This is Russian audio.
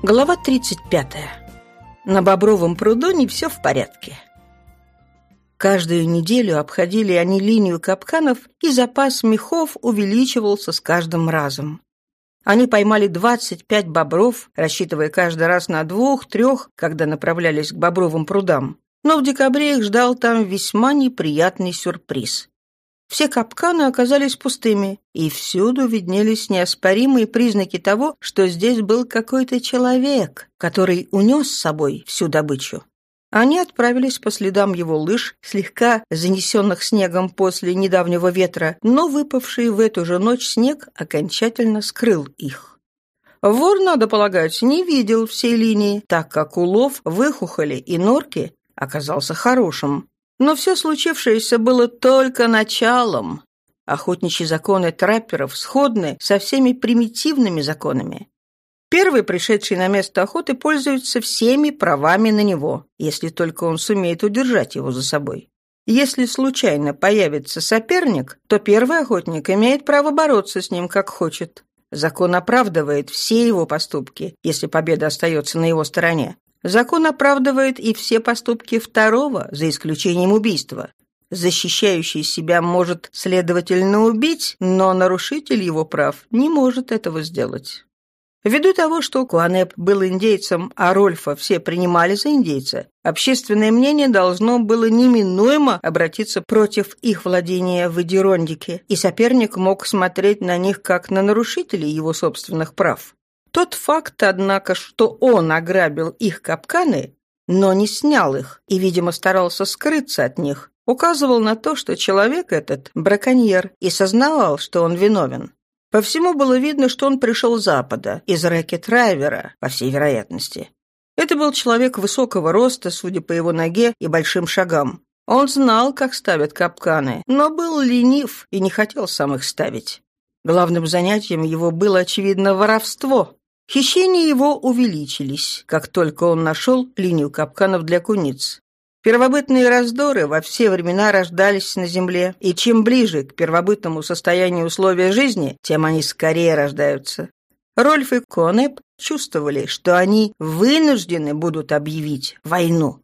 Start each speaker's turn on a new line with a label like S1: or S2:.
S1: Глава 35. На Бобровом пруду не все в порядке. Каждую неделю обходили они линию капканов, и запас мехов увеличивался с каждым разом. Они поймали 25 бобров, рассчитывая каждый раз на двух-трех, когда направлялись к Бобровым прудам. Но в декабре их ждал там весьма неприятный сюрприз. Все капканы оказались пустыми, и всюду виднелись неоспоримые признаки того, что здесь был какой-то человек, который унес с собой всю добычу. Они отправились по следам его лыж, слегка занесенных снегом после недавнего ветра, но выпавший в эту же ночь снег окончательно скрыл их. Вор, надо полагать, не видел всей линии, так как улов, выхухоли и норки оказался хорошим. Но все случившееся было только началом. Охотничьи законы трапперов сходны со всеми примитивными законами. Первый, пришедший на место охоты, пользуется всеми правами на него, если только он сумеет удержать его за собой. Если случайно появится соперник, то первый охотник имеет право бороться с ним как хочет. Закон оправдывает все его поступки, если победа остается на его стороне. Закон оправдывает и все поступки второго, за исключением убийства. Защищающий себя может, следовательно, убить, но нарушитель его прав не может этого сделать. Ввиду того, что Куанеп был индейцем, а Рольфа все принимали за индейца, общественное мнение должно было неминуемо обратиться против их владения в Эдирондике, и соперник мог смотреть на них как на нарушителей его собственных прав. Тот факт, однако, что он ограбил их капканы, но не снял их и, видимо, старался скрыться от них, указывал на то, что человек этот – браконьер и сознавал, что он виновен. По всему было видно, что он пришел с запада, из рэкет-райвера, по всей вероятности. Это был человек высокого роста, судя по его ноге и большим шагам. Он знал, как ставят капканы, но был ленив и не хотел сам их ставить. Главным занятием его было, очевидно, воровство, Хищения его увеличились, как только он нашел линию капканов для куниц. Первобытные раздоры во все времена рождались на Земле, и чем ближе к первобытному состоянию условия жизни, тем они скорее рождаются. Рольф и Конеп чувствовали, что они вынуждены будут объявить войну.